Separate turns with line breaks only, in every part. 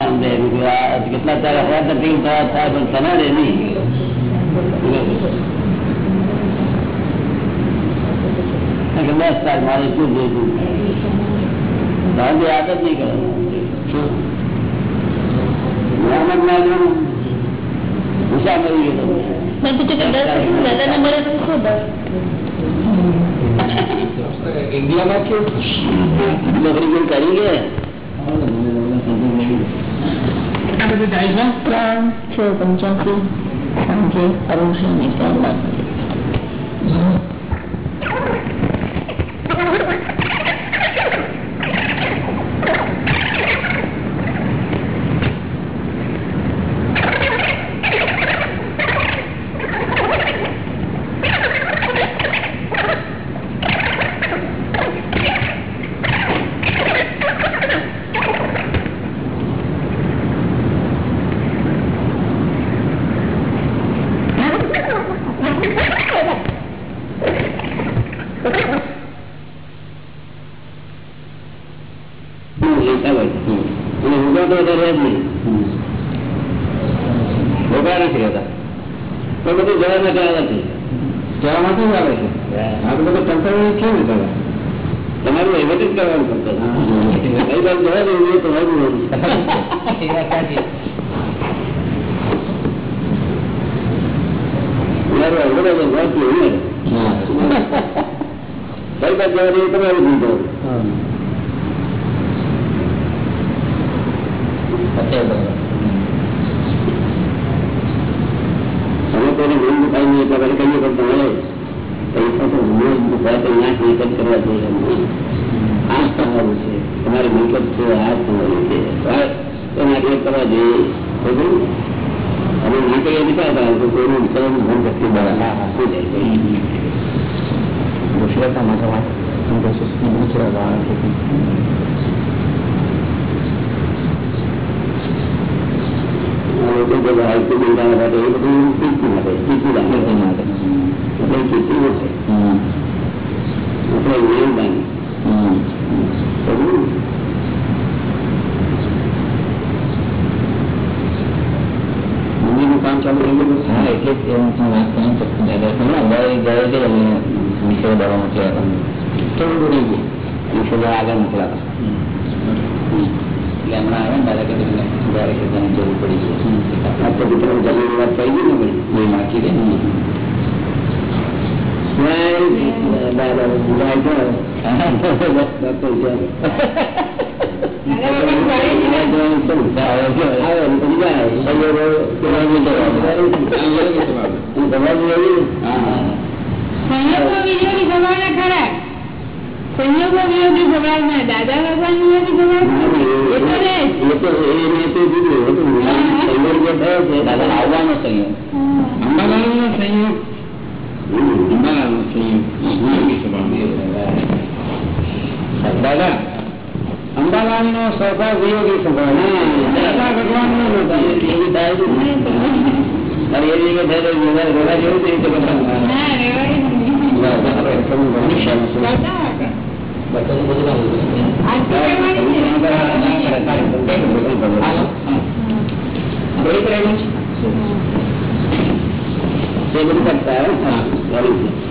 કેટલા તારા હવા તકલીફ થયા થાય પણ તમારે નહીં બસ તાર મારે શું જોઈતું ગાંધી આદત નહીં કરે ગુસ્સા મળી ગયો
મેં પૂછ્યું કે દસ દાદાને મળે તો શું દસ
ઇન્ડિયામાં કેવું
નોકરી કોઈ કરી ગયા
ત્રણ છ પંચ્યાસી સાંજે અરુણ
લેતા હોય અને ઊંઘો તો રહે જ નહીં ભોગા નથી રહેતા તો બધું જવા માટે આવે છે
જવા માટે જ આવે છે આ તો બધું છે
તમારું વહીવટ જ કરવાનું ફક્ત તમારું તમારું દીધો અમે કોઈને ગુણ દુખાય નહીં એટલે કહીએ પણ તમારે ગુણ દુખાય તો નાક નિકટ કરવા જોઈએ આ જ તમારું છે તમારી મિલકત છે આ જ તમારું છે તો નાક કરવા જોઈએ બરોબર? અને નાકે એ નીકળતા તો કોઈનું વિચારવાનું મન શક્તિ બરાબર શું જાય
ગુજરાતના માટે વાત ગુજરાત આવે છે
લોકો જે ભારતીય બંધારણ માટે એ બધું કીર્તિ માટે કીર્તિ રાખે છે માટે એટલે કીર્તિ ન થાય આપણે જ્ઞાન દાની
મંદિરનું કામ ચાલુ થઈ ગયું હા એટલે જ હું વાત કરી શકું હમણાં ગયા ગયા ગઈ અને વિષય દવા મોકલ્યા હતા. થોડું રહી ગયું. વિષય આગળ મોકલ્યા એટલે હમણાં આવે ને દાદા કે તમને સુધારે કે જરૂર પડી ગઈ
જમીન વાત થઈ ગઈ ને ભાઈ.
એ નાખી દે ને
Right, દાદા right, ડોક્ટર છે. આવે ને પછી જાય. સૈયદો કેવાની જવાબદારી. અને જવાબદારી એવી
સંયોગો વિયોગી ભગવાન ના દાદા ભગવાન વિયોગી ભગવાન.
સંયોગ
આવવાનો સંયોગ સંયોગ દાદા અંબાલાલનો સ્વભાવ વિયોગી સ્વભાવ
ભગવાન નો
ને.
બધા सेवन करता है हाँ गाड़ी तो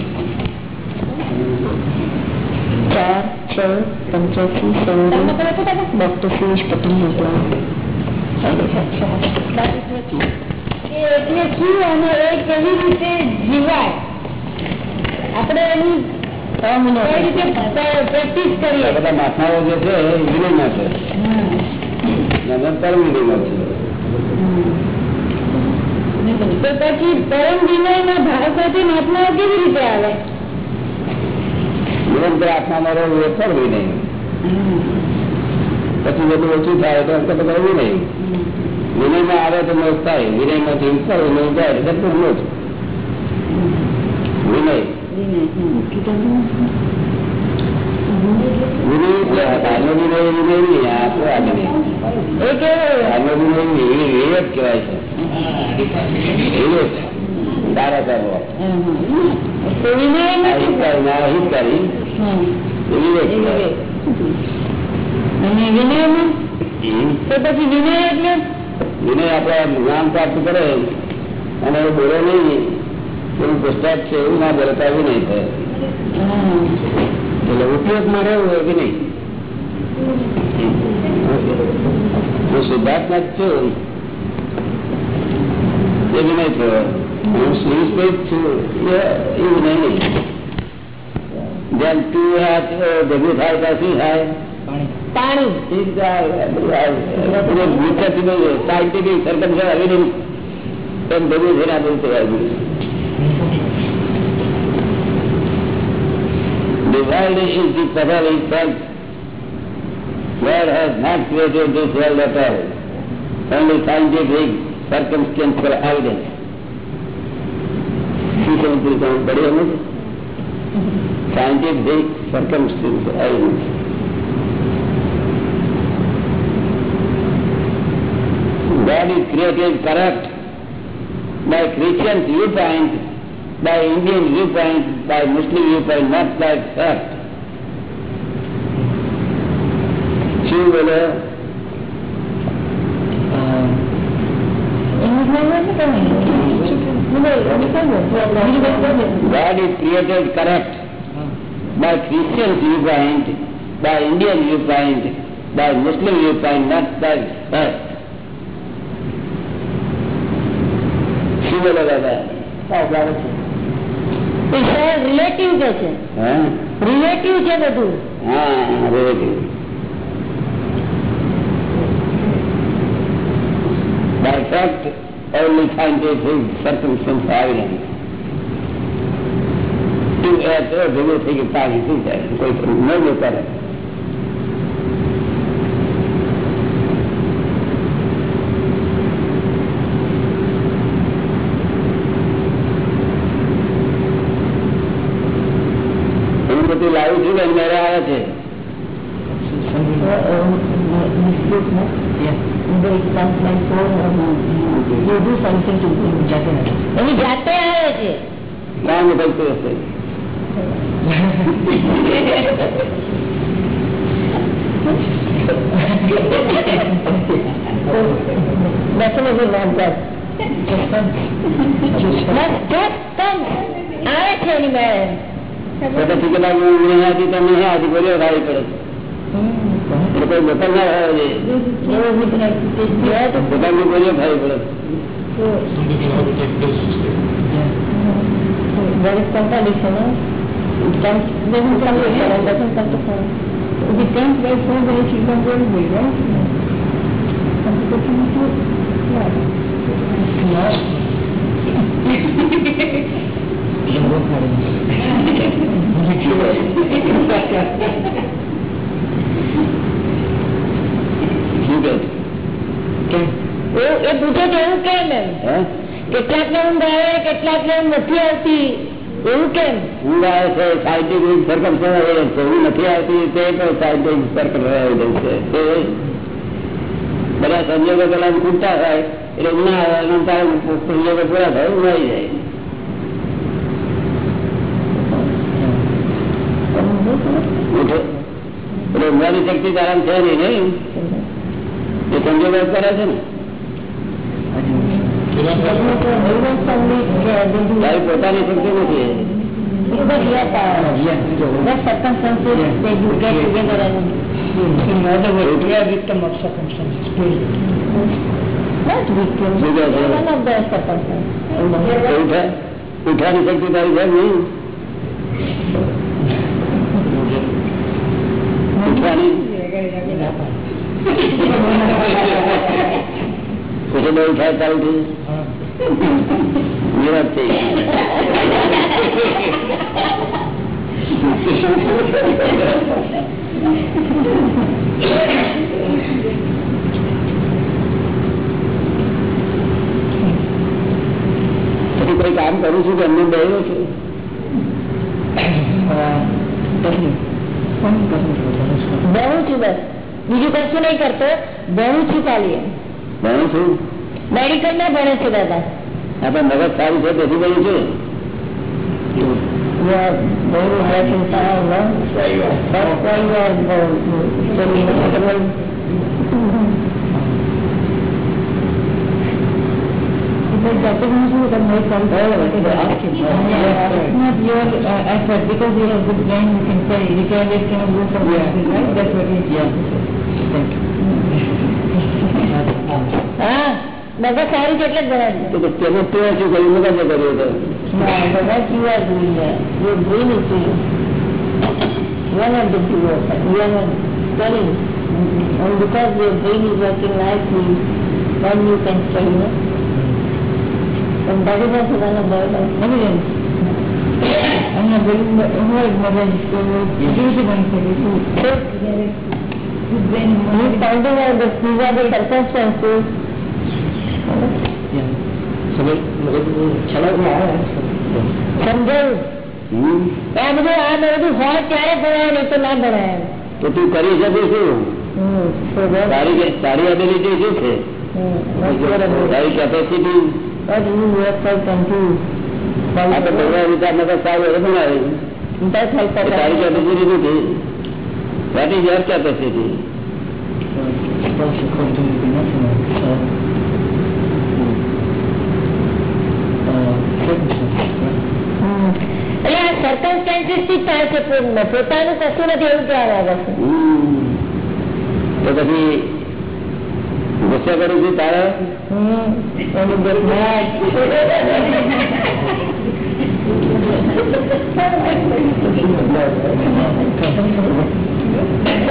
છ
પંચ્યાસી સવારે ડોક્ટર સુરેશ પટેલ મોકલા
એ એટલે શું અને એ કેવી રીતે જીવાય આપણે એની કઈ રીતે પ્રેક્ટિસ કરીએ
બધા માથાઓ જે છે એ વિનયમાં છે તમે પરમ વિનયમાં છો
તો પછી પરમ વિનયમાં ભાવ સાથે મહાત્માઓ કેવી રીતે આવે
નિરંતર આત્મામાં રહેવું એ પર વિનય પછી બધું ઓછું થાય તો અંતર કરવું નહીં. વિનયમાં આવે તો મોક્ષ થાય. વિનયમાંથી ઉપર વિનય જાય એટલે બધું મોક્ષ. વિનય. નહીં નહીં, વિવેક કહેવાય છે. વિવેક કરવો
તો વિનય
આ
નથી
હિતકારી ના હિતકારી એ વિવેક કહેવાય.
અને વિનયમાં
હમ.
તો પછી વિનય એટલે
વિનય આપણા જ્ઞાન પ્રાપ્ત કરે અને એ બોલે નહીં એવું પુસ્તક છે એવું ના બોલે તો વિનય થાય એટલે ઉપયોગમાં રહેવું એ વિનય હું સિદ્ધાર્થનાથ છું એ વિનય થયો હું શ્રીસ્પેદ છું એ એ વિનય નહીં જેમ તું હાથ ભેગું થાય ત્યાં શું થાય
પાણી
સાયન્ટિફિક સરકમ છે આવી નહીં એમ ભેગું થઈને આ બધું તૈયાર કર્યું The world is the puzzle itself. God has not created this world at all. Only scientific circumstantial evidence. શું સમજવું તમે પડી scientific circumstance evidence. God is created corrupt by Christian viewpoint, by Indian viewpoint, by Muslim viewpoint, not by fact. Shiva God is created correct by Christian viewpoint, by Indian viewpoint, by Muslim viewpoint, not by fact. શું બોલે દાદા
relative કે છે
હા
relative છે બધું
હા relative. only scientist whose circumstance evidence
to add to
a degree of thing is time, it is there, no. પડે
There is contradiction, no? It comes, doesn't come later and doesn't come to front. If it comes by phone, then it should come very big, right? Contradiction is good. Yeah.
શું કે
એ પૂછે છે એવું કેમ એમ? કેટલાક ને ઊંઘ આવે કેટલાક ને ઊંઘ નથી આવતી. એવું કેમ?
ઊંઘ આવે છે સાયન્ટિફિક સરકમ છે ઊંઘ નથી આવતી તે પણ સાયન્ટિફિક સરકમ છે. તે બધા સંજોગો પેલા ખૂટતા થાય એટલે ઊંઘ ના આવે અને તારે સંજોગો પૂરા થાય ઊંઘ જાય. એટલે ઊંઘવાની શક્તિ તારામ છે નહીં નહીં? એ સંજોગો જ કરે છે ને તારી પોતાની શક્તિ નથી
Because yes, uh, the circumstances that you get together and
In other words, we are victim of circumstances, please.
not victims,
શું કહે છે?
one of the circumstances.
એવું છે ઉઠવાની શક્તિ તારી છે નહીં ઉઠવાની પછી બહુ થાય ચાલુ થયું
હા.
નિરાશ થઈ પછી કોઈ કામ કરું છું કે એમને બેહ્યો છું
આ, કશું. કોણ કશું કરવાનું છે?
ભણું છું બસ બીજું કશું નહીં કરતો ભણું છું ખાલી એમ.
ભણું છું
મેડિકલ માં ભણે છે દાદા
આપણે મગજ સારું છે તેથી ભણ્યું છું
You are very reconciled, no? That's why you are uh, studying otherwise. Because Dr. Mansur is a very
Oh, okay.
Yeah, it's not your uh, effort because you have good brain you can study. You can just cannot go for
Yeah.
granted, right? That's what it is.
Yeah. Thank you.
હા મગજ સારું છે એટલે જ ભણાવ્યું
તો તેમાં તે શું કર્યું મગજે કર્યું તો
No, but what you are doing there, your brain is doing. You are not the doer, but you are not studying. And because your brain is working nicely, then you can study. No? And that is also one of the evidence. અને બધું હોય મગજ તો કેવી રીતે બની શકે શું He's finding out that these are the circumstances.
Yeah. સમજ મગજ ચલાવવા આવે
સમજાયું
હમ.
આ બધું આ બધું હોય ત્યારે ભણાય નહીં તો ના ભણાય એમ.
તો તું કરી શકે શું
હમ. So that-
તારી તારી એબિલિટી શું છે
hmm. That's what I mean.
તારી capacity
But you were so confused.
આ તો ભગવાન વિચાર મગજ સારું હોય તો બનાવે
That's how
એ તારી કેપેસિટી નથી
જ થાય છે પૂર્ણ પોતાનું કશું નથી એવું કહેવા માંગે
તો પછી ગુસ્સો કરું છું તારે?
હમ. And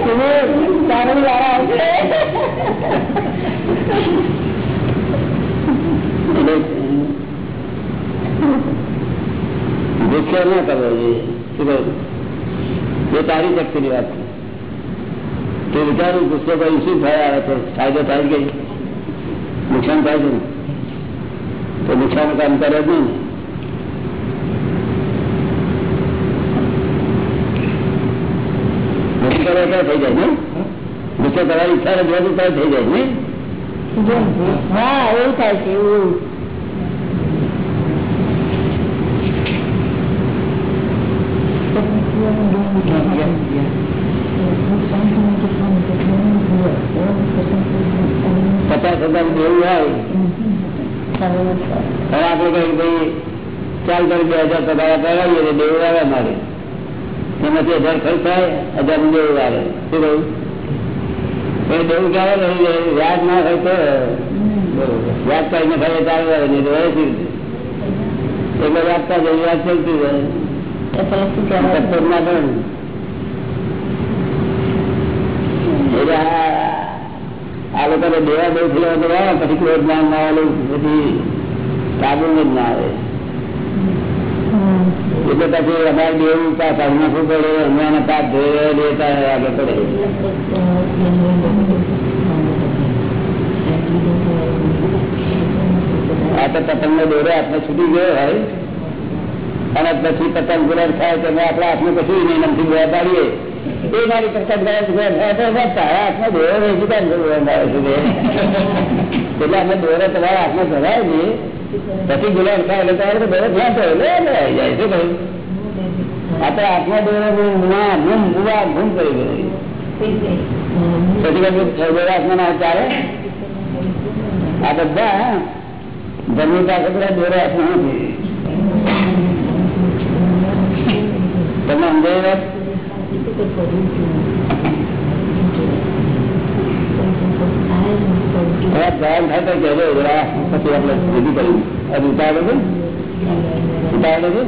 તમે સારું વાળા આવશે
એટલે ગુસ્સો ન કરવો જોઈએ શું કહ્યું એ તારી શક્તિની વાત છે તે વિચારું ગુસ્સો કરી શું થાય આવે છે ફાયદો થાય કે નુકસાન થાય છે ને તો નુકસાન કામ કરે જ નહીં ને. ગુસ્સો કરે તો થઈ જાય ને ગુસ્સો કરવાની ઈચ્છા નથી હોતી તો થઈ જાય ને
હા એવું થાય છે એવું
Yeah, yeah.
પચાસ હજાર દેવું હોય હવે આપણે કઈ ભાઈ ચાલ કરી બે હજાર પગાર કરાવીએ તો દેવું આવે મારે એમાંથી હજાર ખર્ચ થાય હજારનું દેવું આવે. શું કહ્યું? એ દેવું ક્યારે રહી જાય વ્યાજ ના હોય તો વ્યાજ કરીને ખાલી ચાલુ આવે નહીં તો છે એટલે વ્યાજતા જાય વ્યાજ ચલતું જાય સત્તર ના એટલે આ લોકોને દેવા આવે પછી ક્રોધ જ્ઞાન ના આવે પછી કાબુ જ ના આવે. એટલે પછી અમારે દેવું કાઢી નાખવું પડે અમને પાપ ધોઈ આગળ પડે. આ તો પતંગ નો દોરો, હાથમાં છૂટી ગયો હોય અને પછી પતંગ ગુલાબ થાય તો આપણે હાથમાં કશું નહીં નમથી ગોળા પાડીએ. એ મારી પતંગ તારા હાથમાં દોરો કામ છે એટલે આપણે દોરો તમારા હાથમાં ધરાય છે પછી ગુલામ થાય એટલે તમારે તો દોરો ક્યાં થયો જાય શું ભાઈ. આપણે આત્મા દોરો ના ગુમ ગુમ કરી ગયો પછી કશું ના ચાલે. આ બધા જમીન પાસે બધા નથી. તમે સમજાય વાત થોડા ધ્યાન થાય તો કહેજો જરા પછી આપણે ભેગી કરી અને ઉતાવળ છે ઉતાવળ છે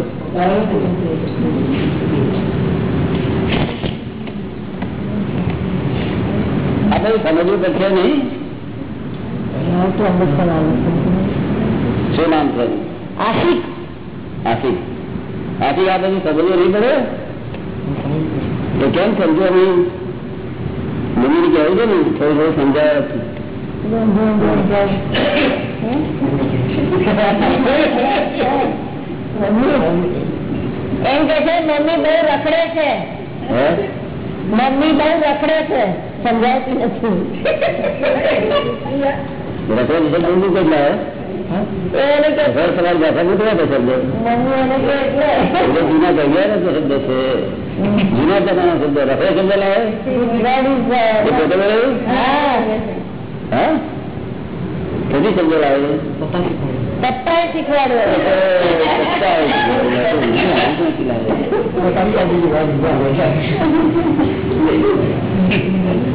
આપણે સમજવું પડશે નહીં. શું નામ છે?
આશિક.
આશિક. આશિક આ બધું સમજવું નહીં પડે? તો કેમ સમજો નહીં? મમ્મીને કહેવું છે ને થોડું થોડું સમજાય
એમ કે છે મમ્મી બહુ રખડે છે. મમ્મી બહુ રખડે છે. સમજાવતી નથી
રખડે છે મમ્મી કેટલા ઘર સવાર ભાષા ગુજરા શબ્દ.
મમ્મી એને કે એટલે.
એટલે જૂના કવિયાના તો શબ્દ છે. જૂના જમાના શબ્દ. રસોઈ શબ્દ લાવે
હા.
હા? કદી શબ્દ લાવે
પપ્પાએ શીખવાડ્યો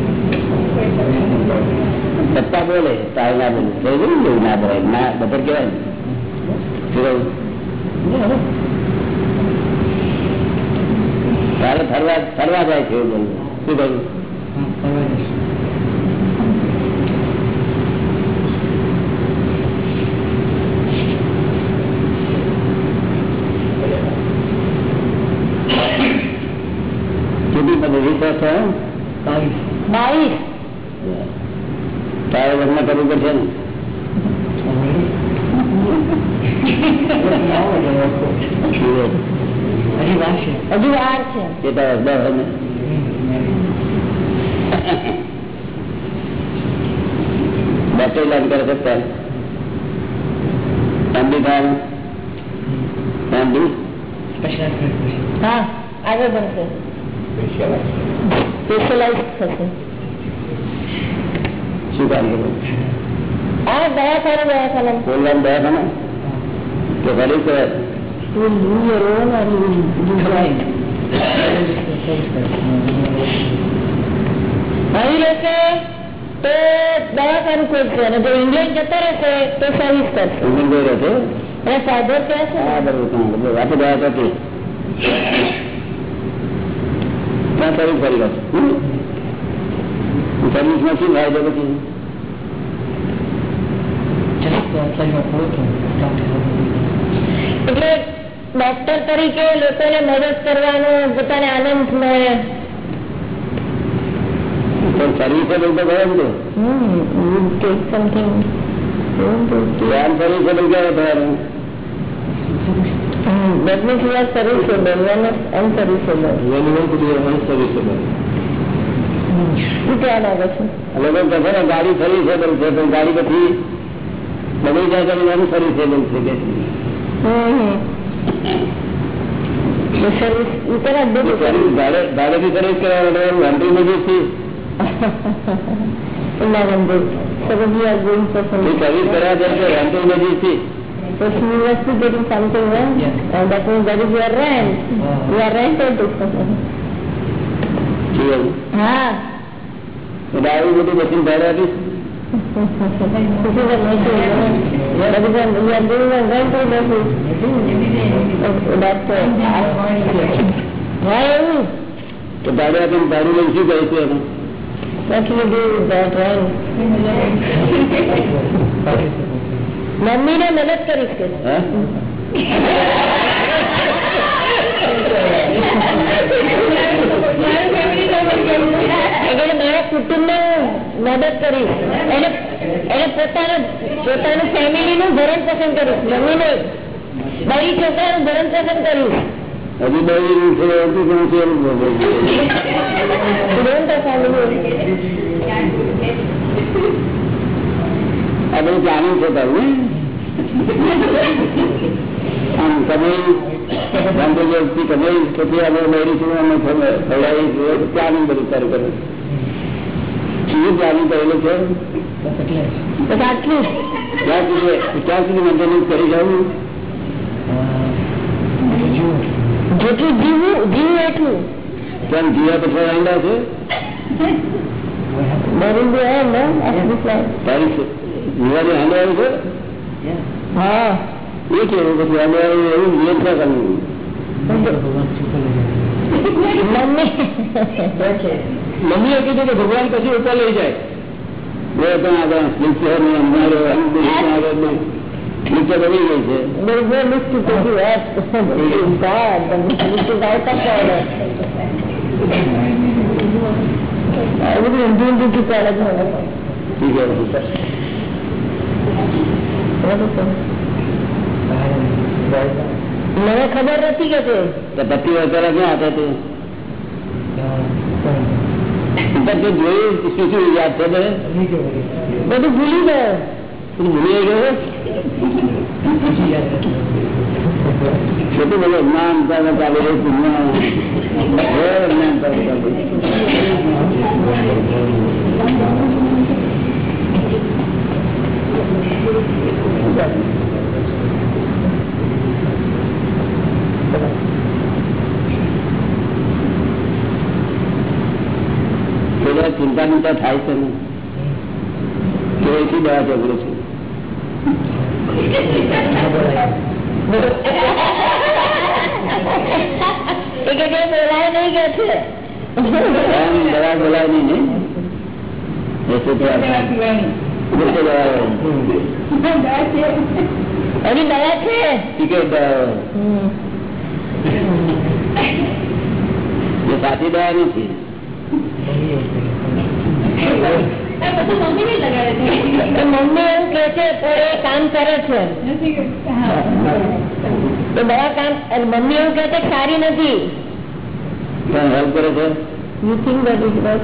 સત્તા બોલે તારે ના બોલે એવું ના બોલે. ના, બધા કેવાય ને. તારે ફરવા ફરવા જાય છે એવું શું કહ્યું?
બાવીસ?
તારે લગ્ન કરવું પડશે ને
હજી વાર છે
હજુ વાર છે
કેટલા વર્ષ દસ ને ડોક્ટર લાઈન કરે છે ત્યારે એમડી થાય એમડી
સ્પેશિયલ
હા આગળ બનશે સ્પેશિયલાઇઝ થશે
શું કામ કરવું
આ દવાખાના દવાખાના
બોલવાનું દયા ખાને કે ફરી કરે
You do your own or you do right? અહીં રહેશે તો દવાખાનું ખોલશે અને જો ઇંગ્લેન્ડ જતો રહેશે તો સર્વિસ કરશે
ઊંઘી ગઈ રહે છે
અને ફાધર ક્યાં છે
હા બરોબર કામ બરોબર આપણે દયા કરતી ત્યાં સર્વિસ કરી ગયો સર્વિસમાં શું ફાયદો પછી
એટલે ડોક્ટર તરીકે લોકોને મદદ કરવાનો પોતાને આનંદ મળે
પણ સર્વિસેબલ તો ગયો ને
હમ ટેક સમથિંગ
ધ્યાન સર્વિસેબલ ક્યારે થવાનું
That means you are serviceable, you are not unserviceable. શું કહેવા માંગો છો
લોકો કહે છે ને ગાડી સર્વિસેબલ છે પણ ગાડી પછી બગડી જાય તો એનું સર્વિસેબલ છે કે
hmm The service, you cannot do the
service
service.
ભાડે ભાડેથી સર્વિસ કરવા માટે ઘંટી નજીકથી
Imagine this. Suppose you are going for some...
A service કરવા જાય છે ઘંટી નજીકથી
So she must be getting something, right?
Yes.
And that means that is your rent. You are rented to someone.
શું કહ્યું? આવી બધી મશીન ભાડે આપીશ
uh?
તો ભાડે ભાડું લઈને શું
with that, right? મમ્મીને મદદ કરીશ કે એટલે મારા કુટુંબને મદદ કરી. એને એને પોતાનું પોતાનું ફેમિલીનું ભરણ પોષણ મમ્મીને મારી છોકરાનું ભરણ પોષણ કર્યું.
હજી બે. આ બધું જાણ્યું છે તારું આમ કમાઈ પછી અમે મેળવીશું અમે ખવડાવીશું પ્લાનિંગ બધું કરેલું છે.
આટલું.
ક્યાં સુધી ક્યાં સુધી મેન્ટેનન્સ કરી જવું
જેટલું જીવવું જીવવું એટલું.
કેમ જીવા પછી આંડા છે. તારી જીવાની આંડા આવી છે?
હા.
એ કેવું પછી આંડા આવી એવું નિયત ના કરવું
ભગવાન સુખ લઈ જાય.
મમ્મી
મમ્મીએ કીધું કે ભગવાન પછી ઉપર લઈ જાય
બે ત્રણ આગળ સ્લીપ છે ને અમારે આગળ નીચે બની ગઈ છે
There is no list to take you up. It is God. The list is out of order. આ બધું ઊંધું ઊંધું ચૂકાડે છે મને ખબર નથી કે છે
કે પતિ વગેરે ક્યાં હતા તે? જોયું શું શું યાદ છે
બધું ભૂલી ગયો.
તું ભૂલી ગયો બધું જ્ઞાન ચાલે ચાલે એ જ્ઞાન ચાલે ચાલે પેલા ચિંતા ચિંતા થાય છે ને તો એથી દવા ચોપડું છું
એ કે કઈ બોલાય નહીં કે છે
એમ દવા બોલાય નહીં ને એ શું કહેવાય? ગુપ્ત દવા હોય.
હજી દયા છે
ટિકિટ દવા હોય.
હમ.
એ સાચી દવા નથી
તો મમ્મી એવું કે છે પણ એ કામ કરે છે તો દવા કામ અને મમ્મી એવું કે છે કે સારી નથી
પણ હેલ્પ કરે છે
યુ થિંક દેટ ઇઝ બસ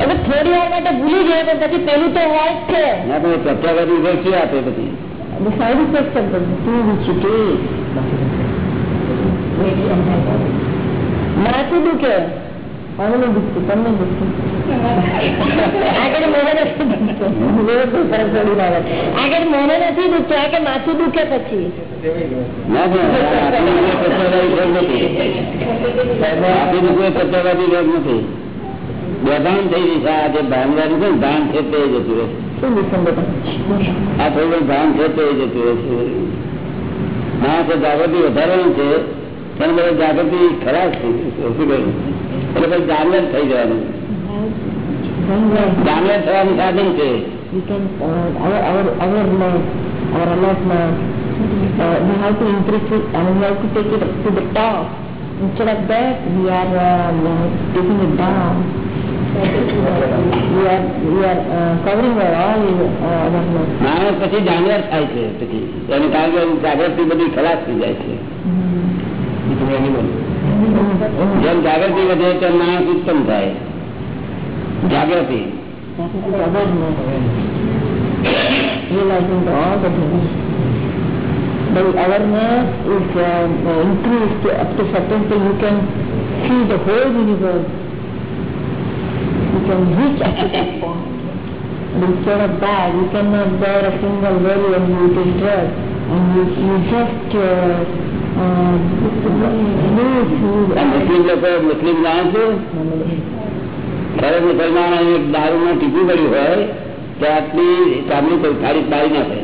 હવે થોડી વાર માટે ભૂલી જાય પણ પછી પેલું તો હોય જ છે.
ના પણ શું આપે પછી
take. માથું દુખે મને દુખતું તમને દુખતું આગળ મને નથી દુખતું. આગળ મને નથી દુખતું આ કે માથું દુખે પછી.
ના પણ આપણી કોઈ નથી. બેભાન થઈ ગઈ છે આ જે ભાનવારી છે ને ભાન છે તે જતું રહે
શું દુખે બધા
આ થોડું ભાન છે તે જતું રહે છે હા તો જાગૃતિ વધારવાનું છે પણ બધા જાગૃતિ ખરાબ થઈ ગઈ છે. શું કહ્યું એટલે પછી જાનવર થઈ જવાનું જાનવર થવાનું સાધન છે
we can uh, our our awareness, our alertness. Uh, we have to increase it and we have to take it to the top. Instead of that, we are uh, uh, taking it down. We are we are uh, covering our all uh, awareness.
માણસ પછી જાનવર થાય છે પછી એને કારણ કે જાગૃતિ બધી ખલાસ થઈ જાય છે જેમ જાગૃતિ વધે તેમ માણસ ઉત્પન્ન થાય જાગૃતિ
That is the awareness. Realizing the, all the things. The awareness is uh, increased to up to certain thing. You can see the whole universe. You can reach up to that point. But instead of that, you cannot bear a single worry and you take drugs. And you, you just uh, uh, lose
આ મુસ્લિમ લોકો મુસ્લિમ જાણે છું ખરે મુસલમાન એક દારૂમાં ટીપું પડ્યું હોય તો આટલી ચામડી કોઈ થાળી પાડી નાખે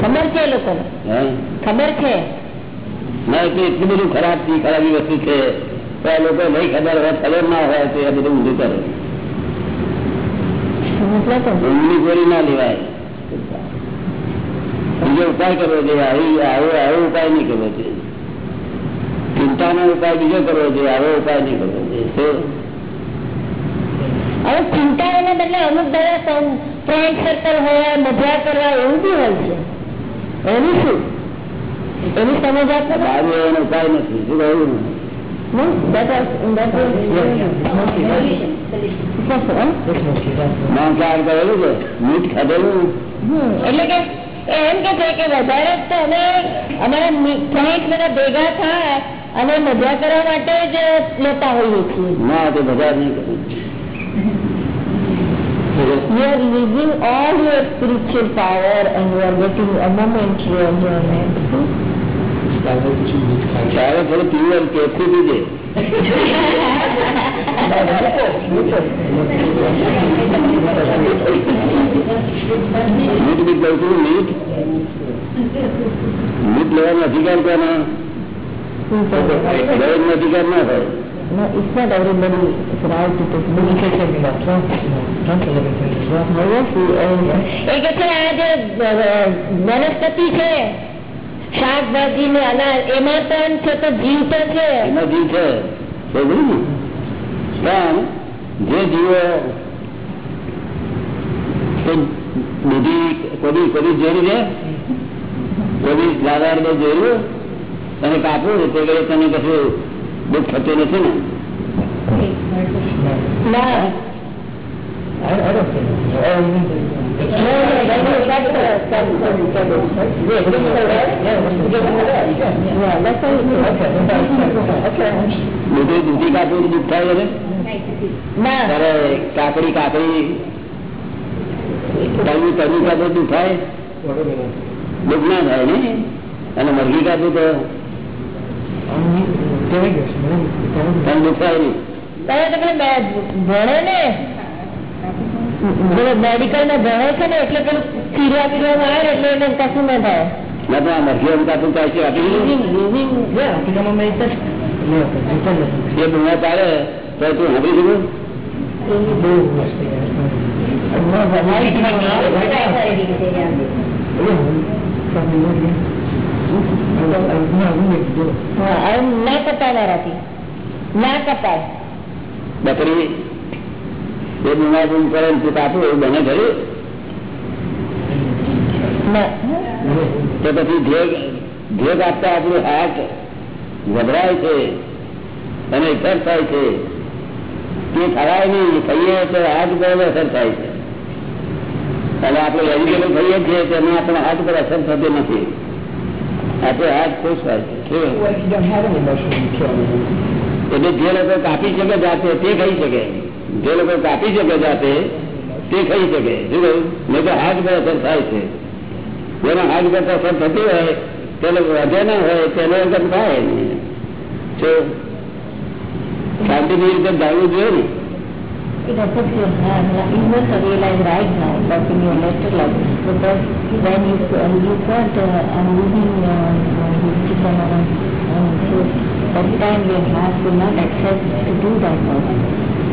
ખબર છે એ લોકોને
હે?
ખબર છે
ના એટલે એટલું બધું ખરાબ છે ખરાબી વસ્તુ છે લોકો નહીં ખબર હોય ખબર ના હોય તો એ બધું ઊંધું કરે. ઊંઘની ગોળી ના લેવાય. બીજો ઉપાય કરવો જોઈએ આવી આવો આવો ઉપાય નહીં કરવો જોઈએ. ચિંતાનો ઉપાય બીજો કરવો જોઈએ આવો ઉપાય નહીં કરવો જોઈએ.
હવે ચિંતા એને બદલે અમુક દાડા ફ્રેન્ડ સર્કલ હોય મજા કરવા એવું બી હોય છે. એનું શું? એની સમજ આપો
એનો ઉપાય નથી. શું કહ્યું?
No, that was, that was Huh?
માંસાહાર કરેલું છે મીઠ ખાધેલું
હમ, એટલે કે એ એમ કે છે કે વધારે તો અમે અમારા ફ્રેન્ડ બધા ભેગા થાય અને મજા કરવા માટે જ લેતા હોઈએ છીએ
ના તે બધા નહીં કરે
You are losing all your spiritual power and you are getting a momentary enjoyment.
ત્યારે થોડું પીવર કેફી પીજે મીઠ બી કહું છું મીઠ મીઠ લેવાનો અધિકાર કોનો દરેક નો અધિકાર ના હોય
No, it's not everybody is right to take medication. એ કે છે આ જે વનસ્પતિ છે શાકભાજી ને અનાજ એમાં પણ છે તો જીવ તો છે.
એમાં જીવ છે. પણ જે જીવો બધી કોઈ કોઈ જોયું છે? કોઈ દાદા જોયું તને કાપવું તે તને કશું દુઃખ થતું નથી ને. બધું દૂધી કાપવું દુઃખ થાય ત્યારે કાકડી કાકડી તરવું તરવું કાતો દુઃખ થાય દુઃખ ના થાય ને અને મરઘી કાતું તો દુઃખ થાય નહીં
ભણે ને. મેડિકલ માં ભણે છે ને એટલે પેલું ચીરવા પીરવામાં આવે ને એટલે એને કશું ના થાય
ના તો આ મરઘી એમ કાપવું થાય છે આપી દીધું
Living- living, yeah.
એ ગુણવા પાડે તો તું સાંભળી શકું
હા, હવે ના કપાય મારાથી ના કપાય
બકરી એ બીમાર ગુમ કરે ને તું કાપું એવું બને ખરી? તો પછી ભેગ ભેગ આપતા આપણું હાથ ગભરાય છે અને અસર થાય છે તે ખવાય નહીં. ખાઈએ તો હાથ પર અસર થાય છે. અને આપણે વેજીટેબલ ખાઈએ છીએ તેમાં આપણા હાથ પર અસર થતી નથી. આપણે હાથ ખુશ થાય છે. એટલે જે લોકો કાપી શકે જાતે તે ખાઈ શકે. જે લોકો કાપી શકે જાતે તે ખાઈ શકે શું કહ્યું નહીં તો હાથ પર અસર થાય છે જેનો હાથ પર અસર થતી હોય તેને વધે ના હોય તેને અસર થાય નહીં જો શાંતિની રીતે જાણવું જોઈએ ને
It affects your hand. You must realize right now that in your later life, because when you uh, you got uh, I'm using uh, uh, chicken or um, so that time your heart will not accept to do that also.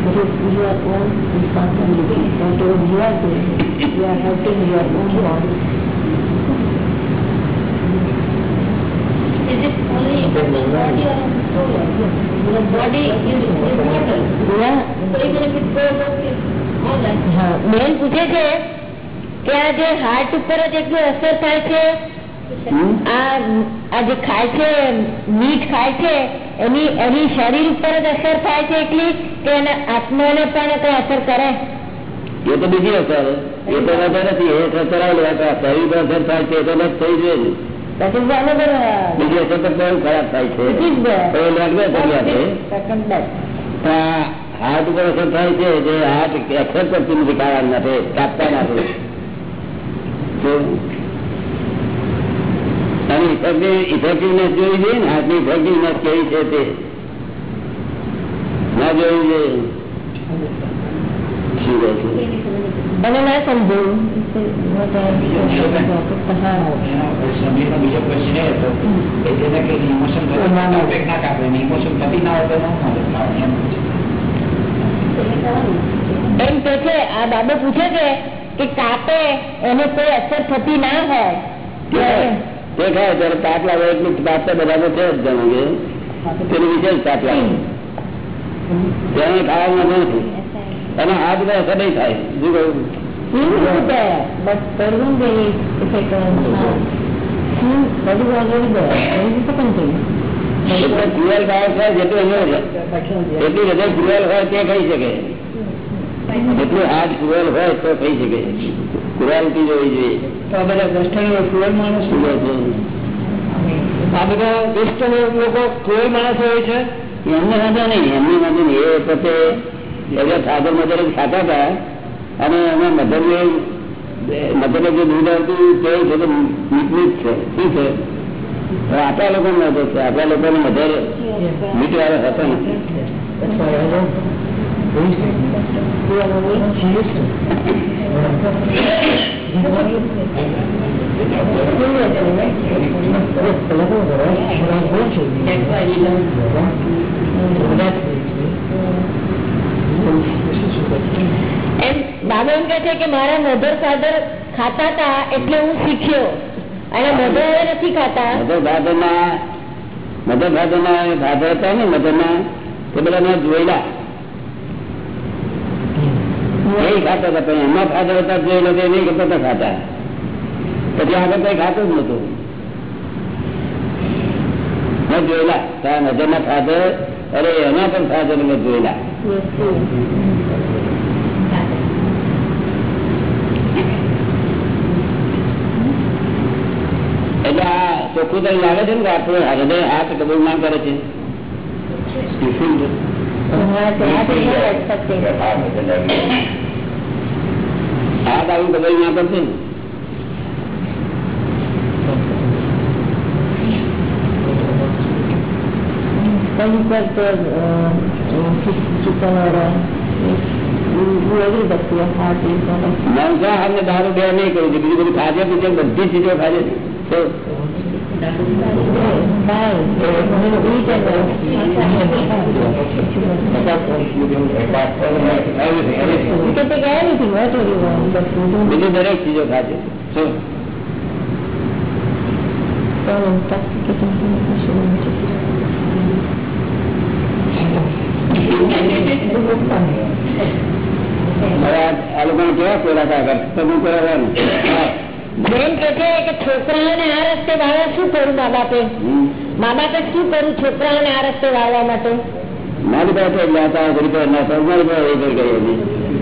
it. It is your own responsibility. Whatever you are doing, you are helping your own body.
Is it only affect the body or the soul? The body is immortal.
Yeah.
So even if it goes okay, all that.
હા બેન પૂછે છે કે આ જે heart ઉપર જ એટલી અસર થાય છે
હમ?
આ જે ખાય છે મીઠ ખાય છે એની એની શરીર ઉપર જ અસર થાય છે એટલી કે એના આત્માને પણ કઈ અસર કરે?
એ તો બીજી અસર એ તો અસર નથી. એ અસર કરાવેલી શરીર પર અસર થાય છે એ તો નથી થઈ જોઈએ બીજી અસર તો ખરાબ થાય છે. હાથ ઉપર અસર થાય છે જે હાથ એક્સેપ્ટ કરતું નથી ખાવા માટે કાપતા નથી. તો અને ઇફેક્ટિવનેસ જોઈ જોઈએ ને? હાથની ઇફેક્ટિવનેસ કેવી છે તે? ના જોઈ છે?
ના
બીજો એ હતો કે જેને કે ના કાપે થતી ના હોય તો એમ.
કે છે આ બાબો પૂછે છે કે કાપે એને કોઈ અસર થતી ના હોય.
તે ખાય ત્યારે તાપ લાગે એટલું તાપ તો બધા છે જ જાણે કે. તેનું વિશેષ તાપ લાગે તેને ખાવાનું નથી અને આ બધા અસર નહીં થાય. જેટલું ક્રુઅલ હોય. તે કહી શકે. જેટલું હાથ ક્રુઅલ હોય તો થઈ શકે. ક્રુઅલટી જોવી જોઈએ.
તો આ બધા વેસ્ટર્ન ક્રુઅલ માણસ
શું કહે છે?
આ બધા વેસ્ટર્ન લોકો ક્રુઅલ માણસો હોય છે?
એમને વાંધો નહીં. એમને વાંધો નહીં એ પોતે બધા ફાધર મધર ખાતા હતા. અને એમાં મધર મધર જે દૂધ આવતું તે છે તો મીઠું જ છે. શું છે? આપણા લોકો મધર છે. આપણા લોકોને મધર મીઠ વાળો હતો નથી.
એમ બાબા એમ કે છે કે મારા મધર ફાધર ખાતા હતા એટલે હું શીખ્યો. અને મધર હવે નથી ખાતા.
મધર ફાધર ના મધર ફાધર ના ફાધર હતા ને મધર ના તે બધા જોયેલા. એ ખાતા હતા પણ એમાં ખાતા હતા જે લોકો નહીં કરતા હતા ખાતા. પછી આગળ કઈ ખાતું જ નતું મેં જોયેલા ત્યાં મધર ના ફાધર અરે એના પણ ફાધર મેં જોયેલા. એટલે આ ચોખ્ખું તને લાગે છે ને કે આપણું હૃદય હાથ કબૂલ ના કરે છે. હાથ આવું કબૂલ ના કરશે ને
કઈ પર તો ચિકન ઓર એવી બધી હાથ
નવસા હાથને દારૂ બે નહીં કર્યું છે બીજું બધું ખાજે પીજે બધી ચીજો ખાજે છે બીજી દરેક ચીજો ખાજે શું હવે આ- આ લોકોને કેવા કોરા કાગળ તમે કોરા ને
બેન કે છે કે છોકરાઓને આ રસ્તે વાળવા શું કરું મા બાપે? મા બાપે શું કરું છોકરાઓને આ રસ્તે વાળવા માટે?
મારી પાસે એટલે હતા ગરીબ ના હતા મારી પાસે એ કરી હતી.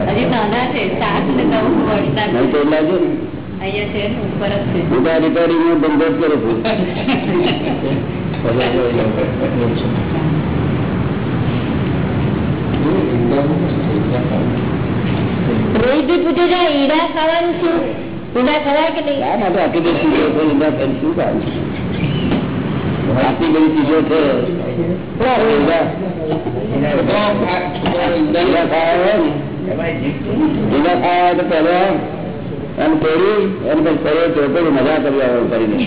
હજી નાના છે સાત ને નવ વર્ષના
તો એટલા છે
અહીંયા છે ઉપર જ છે.
હું રિપેરિંગ નો ધંધો જ કરું છું.
રોહિતજી પૂછે છે ઈડા ખાવાનું શું? ઈડા ખવાય કે
કરી શું કામ મજા કરી આવે કરીને.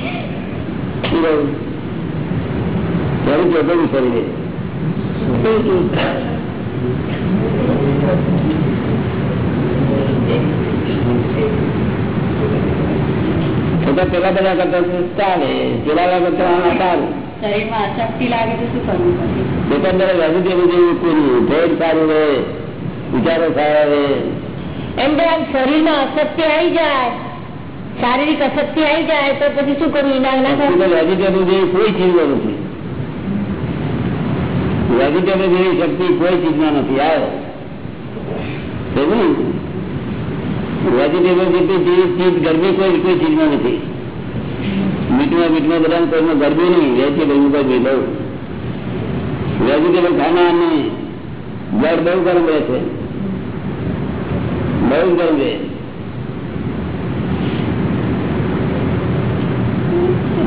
ચોપડી શરીર છતાં પેલા બધા કરતા ચાલે. પેલા કરતા સારું.
શરીરમાં અશક્તિ લાગે તો શું કરવું
એકંદરે વેજીટેબલ જેવું પૂરું. ભેદ સારું રહે. વિચારો સારા રહે.
એમ તો આમ શરીરમાં અશક્તિ આવી જાય. શારીરિક અશક્તિ આવી જાય તો પછી શું કરવું? ઈડા ના
બાકી તો વેજીટેબલ જેવી કોઈ ચીજ નથી. વેજીટેબલ જેવી શક્તિ કોઈ ચીજમાં નથી. આવો. વેજીટેબલ જેટલી ચીજ ગરમી કોઈ કોઈ ચીજમાં નથી. મીઠમાં મીઠમાં બધા કોઈમાં ગરમી નહીં વેજીટેબલ ગરમી બહુ. વેજીટેબલ ખાના બ્લડ બહુ ગરમ રહે છે. બહુ ગરમ રહે.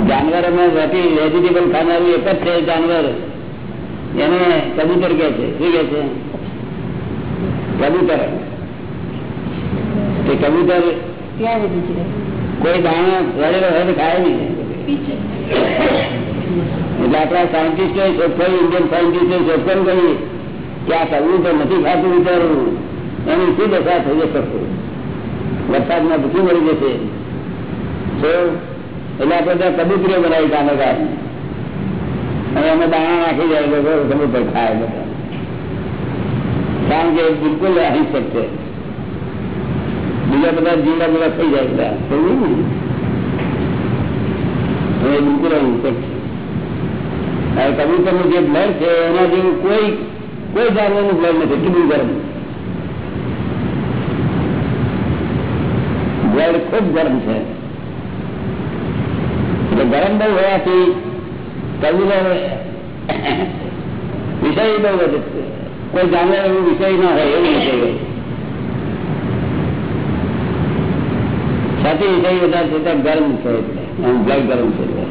જાનવરોમાં રહેતી વેજીટેબલ ખાનારું એક જ છે, જાનવર. એને કબૂતર કે છે. શું કે છે? કબૂતર. કે કબૂતર કોઈ દાણો વળેલો હોય તો ખાય નહીં. એટલે આપણા સાયન્ટિસ્ટો શોધખોળ ઇન્ડિયન સાયન્ટિસ્ટો શોધખોળ કરી કે આ કબૂતર નથી ખાતું વિચારવું એની શું દશા થઈ જશે વરસાદમાં ભૂખી મળી જશે? તો એટલે આપણે ત્યાં કબૂતરીઓ બનાવી કામે કામ અને અમે દાણા નાખી જાય કબૂતર ખાય બધા. કારણ કે બિલકુલ અહિંસક છે. બીજા બધા જીવડા બધા થઈ જાય બધા. ને? હવે બિલકુલ અહિંસક છે જે બ્લડ છે, એના જેવું કોઈ કોઈ જાનવરનું બ્લડ નથી કેટલું ગરમ. બ્લડ ખૂબ ગરમ છે. એટલે ગરમ બહુ હોવાથી કબૂતર વિષય બહુ વધે કોઈ જાનવર એવું વિષય ના હોય, એવું વિષય હોય સાચી વિષય વધારે છે ત્યાં ગરમ છે એટલે એનું બ્લડ ગરમ છે એટલે.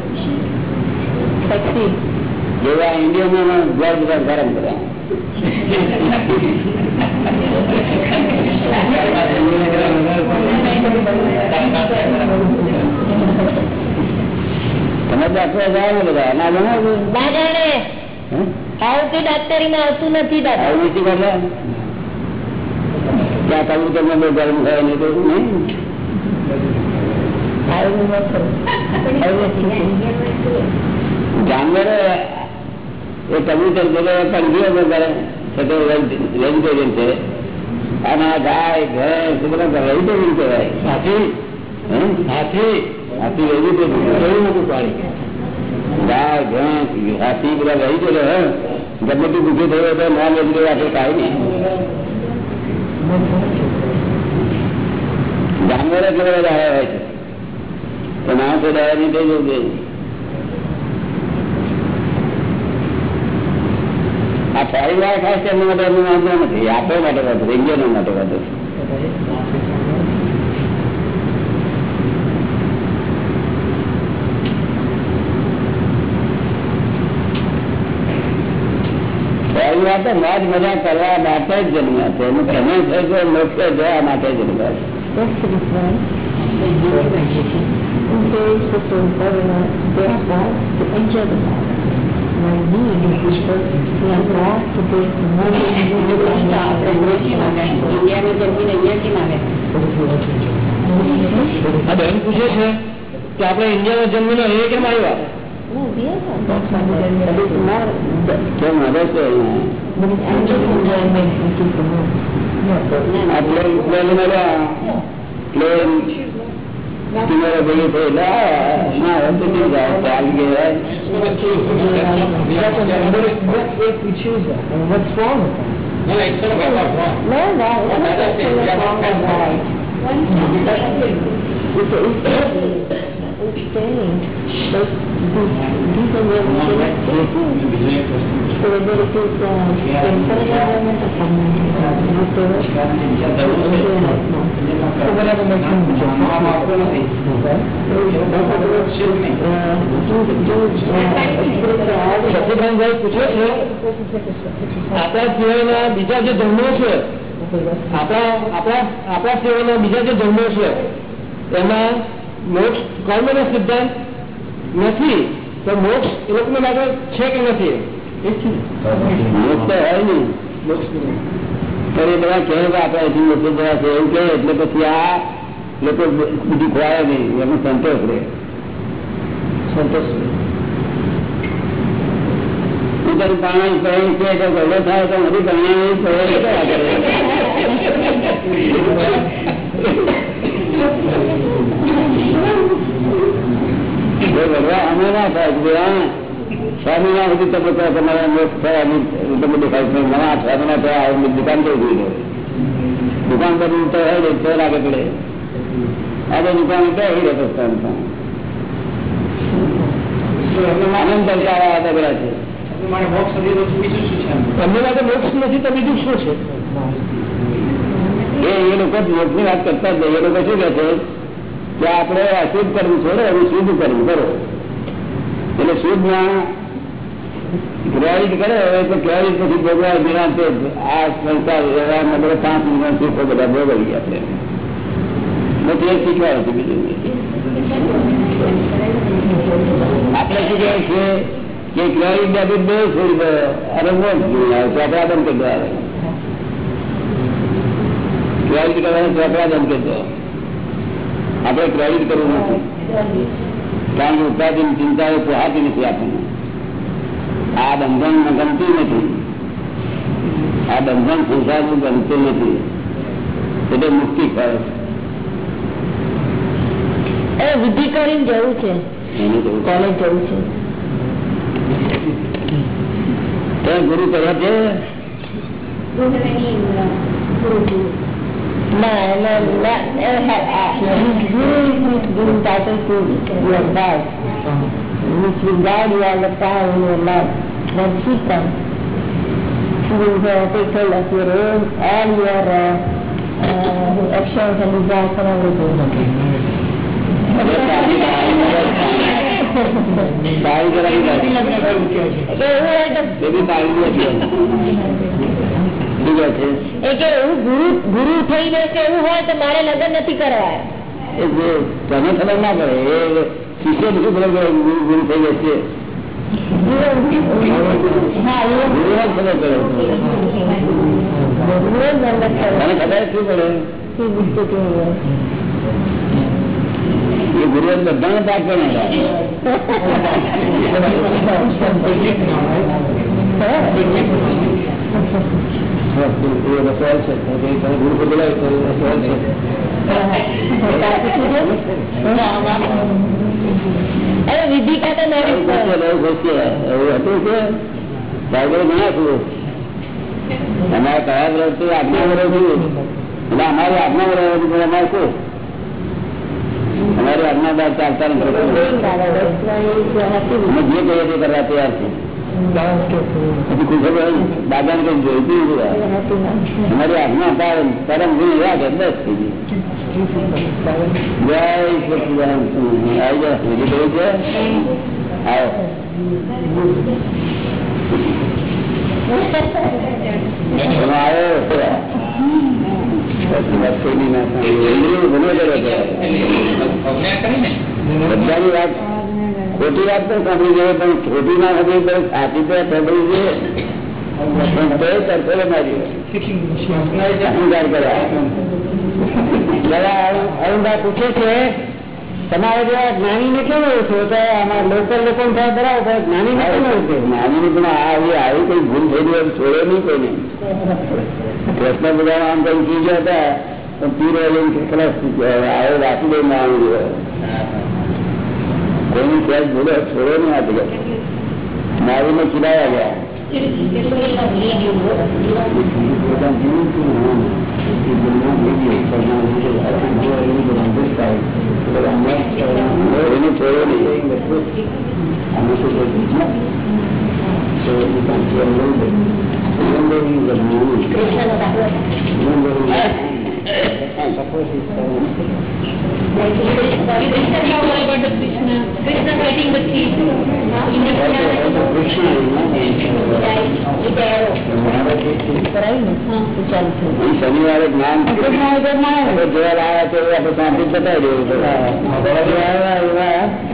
શક્તિ
જેવા ઇન્ડિયનમાં બ્લડ બધા ગરમ કરે તમે ડોક્ટર જાઓ ને બધા ના જણાવો
ના જાણે
હે?
આવું કે ડાક્ટરીમાં આવતું નથી દાદા
આવું નથી કરતા ત્યાં કબૂતર માં બહુ ગરમ થાય નહીં જાનવરો એ કબૂતર બોલે પંખીઓ પણ કરે છે તો વેજીટેરિયન છે અને આ ગાય ભેંસ બધા વેજીટેરિયન કહેવાય. સાથી? હાથી હાથી વેજીટેરિયન કેવું મોટું પાણી? ગાય ભેંસ હાથી બધા વેજીટેરિયન હે? ગમે તે ભૂખી થયો તો ના વેજીટેરિયન આપણે કાંઈ નહીં. જાનવરો કેવા બધા હોય છે તો માણસો ડાયા નહીં થઈ જવું જોઈએ આ ફરી વાર ખાસ છે એમના માટે એમનું વાંધો નથી આપણે માટે વાંધો છે ઇન્ડિયનો માટે વાંધો છે ફરી વાર તો મોજ મજા કરવા માટે જ જન્મ્યા છે એનું તમે છે કે મોક્ષ જવા માટે જન્મ્યા છે
That's the difference. Very simple, very much. Their life to enjoy the life. When we people, we are brought to take the money and we will start and we
ઇન્ડિયામાં જમીન અહીંયા કેમ આવે
આ બેન પૂછે છે કે આપણે ઇન્ડિયામાં જન્મીને અહીંયા કેમ આવ્યા
No, we are not. That's not the but it's not, the-
કેમ મળે છે અહીંયા
but it's actually enjoyment we keep the money.
આ પ્લેન પ્લેન મળ્યા પ્લેન કિનારે ભેગી થઈ એટલે આ, ના હવે તો નહીં જાય ચાલી ગયા
if we choose that and what's wrong with that
No, no, that's not actually wrong or right. It's, Uh,
આપણા સિવાયના બીજા જે ધર્મો છે આપણા આપણા આપણા સિવાયના બીજા જે ધર્મો છે એમાં મોક્ષ કર્મનો સિદ્ધાંત નથી તો મોક્ષ એ લોકોને લાગે છે કે નથી
મોક્ષ તો હોય નહીં
મોક્ષ
પણ એ બધા કહે કે આપણે હજી મોક્ષ જવા છે એવું કહે એટલે પછી આ લોકો બીજું ખવાય નહીં એમાં સંતોષ રહે
સંતોષ
તું તારી પાણી પાણી છે તો ગરડો થાય તો હજી પાણી પાણી કર્યા કરે જો ગરડા અમે ના થાય કે હા સુધી તમે તમારા મોક્ષ થયા તમે દેખાય છે મને આ છ થયા દુકાન તો હોય રહેતો આનંદ હતા છે
મારે મોક્ષ નથી તો બીજું શું છે
તમને લાગે મોક્ષ નથી, તો બીજું શું છે?
એ એ લોકો મોક્ષની વાત કરતા એ લોકો શું કહે છે? કે આપણે અશુદ્ધ કરવું છોડો એનું શુદ્ધ કરવું, કરો. એટલે શુદ્ધમાં ક્રેડિટ કરે તો ક્રેડિટ પછી ભોગવા નિરાંતે આ સંસાર એવા બધા પાંચ મિનિટ સુખો બધા ભોગવીએ આપણે. બધું એ શીખવાડે છે બીજું આપણે શું કહે છે? કે ક્રેડિટ બે છોડી દો. અરે મોટ ચોપડા બંધ કરી દો આવે. ક્રેડિટ કરવાના ચોપડા બંધ કરજો આપણે ક્રેડિટ કરવું નથી. કારણ કે ઉપાધિની ચિંતા એ પોહાતી નથી આપણને. આ બંધન ગમતું નથી. આ બંધન સંસારનું ગમતું નથી. એટલે મુક્તિ કરે
એ વૃદ્ધિ કરીને જવું છે. કોલેજ જવું છે.
તે ગુરુ કર્યા છે?
No, no, not, never had acne. Really, really, I think you are bad. Disregard you all the time in your life. Then she comes. She will uh, take hold of your own, all your uh, uh, actions and desires and everything.
Sari जरा
भी sari baby sari
भी अच्छी है નથી બીજા છે
એ કે એવું ગુરુ ગુરુ થઈ જશે એવું હોય તો મારે લગ્ન નથી કરવા
એ જે તને ખબર ના પડે એ શિષ્ય શું ખબર પડે ગુરુ ગુરુ થઈ જશે
હા એવું
ગુરુને જ ખબર પડે
ગુરુ જ અંદર
તને ખબર શું પડે
શું ગુસ્સો કેવું હોય
એ ગુરુ જ બધાને પાક પણ
વિધિ ખાતે મારી
બહુ ખુશ છે એવું હતું અમારે કયા વ્રત છે આજ્ઞા વ્રત એટલે અમારી આજ્ઞા વ્રત હતું અમારે શું અમારી આજ્ઞા બાદ ચાલતા જે કહીએ તે કરવા તૈયાર છે પછી ખુશ હોય દાદાને કઈ જોઈતું નથી અમારી આજ્ઞા પાડે પરમ ગુણ યાદ બસ થઈ ગઈ જય સચિદાન આવી જાઓ વિધિ કરી છે આવો એમાં આવ્યો પછી વાત કોઈ ના ઇન્દ્રિયો ગુનો કર્યો છે બધાની વાત ખોટી વાત પણ સાંભળી જોઈએ પણ ખોટી ના હતી તો સાચી તો સાંભળી જોઈએ પણ તો એ મારી અહંકાર કર્યા અરુણભાઈ પૂછે છે તમારે જેવા જ્ઞાની ને કેમ એવું છે? તો આમાં લોકલ લોકો બરાબર જ્ઞાની ને કેમ એવું છે? જ્ઞાની પણ આ આવી આવી કઈ ભૂલ થઈ ગઈ છોડે નહીં કોઈને. કૃષ્ણ બધા આમ કઈ ગયા હતા પણ પીર લઈને ખલાસ થઈ ગયા આવે વાસુદેવ ના આવી ગયો કોઈની ક્યાંય ભૂલે છોડે નહીં આ જગત મારીને ખીલાયા ગયા એને છોડે નહીં શનિવારે જ્ઞાન જોવા લાવ્યા તો આપણે શાંતિ બતાવી દેવું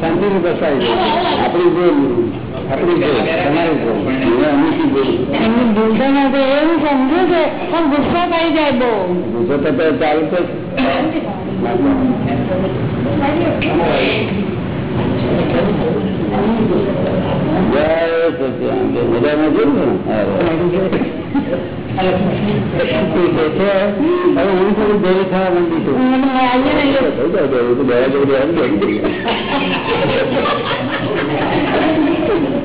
શાંતિ બતાવી આપણી ભૂલ
એવું સમજુ છે પણ ગુસ્સો કરી જાય બહુ.
ગુસ્સો તો તો ચાલુ છે મજામાં છે. ને હવે હું થોડું ભેગી થવા માંડી છું. થઈ જાય ભેગું તો બે જોડે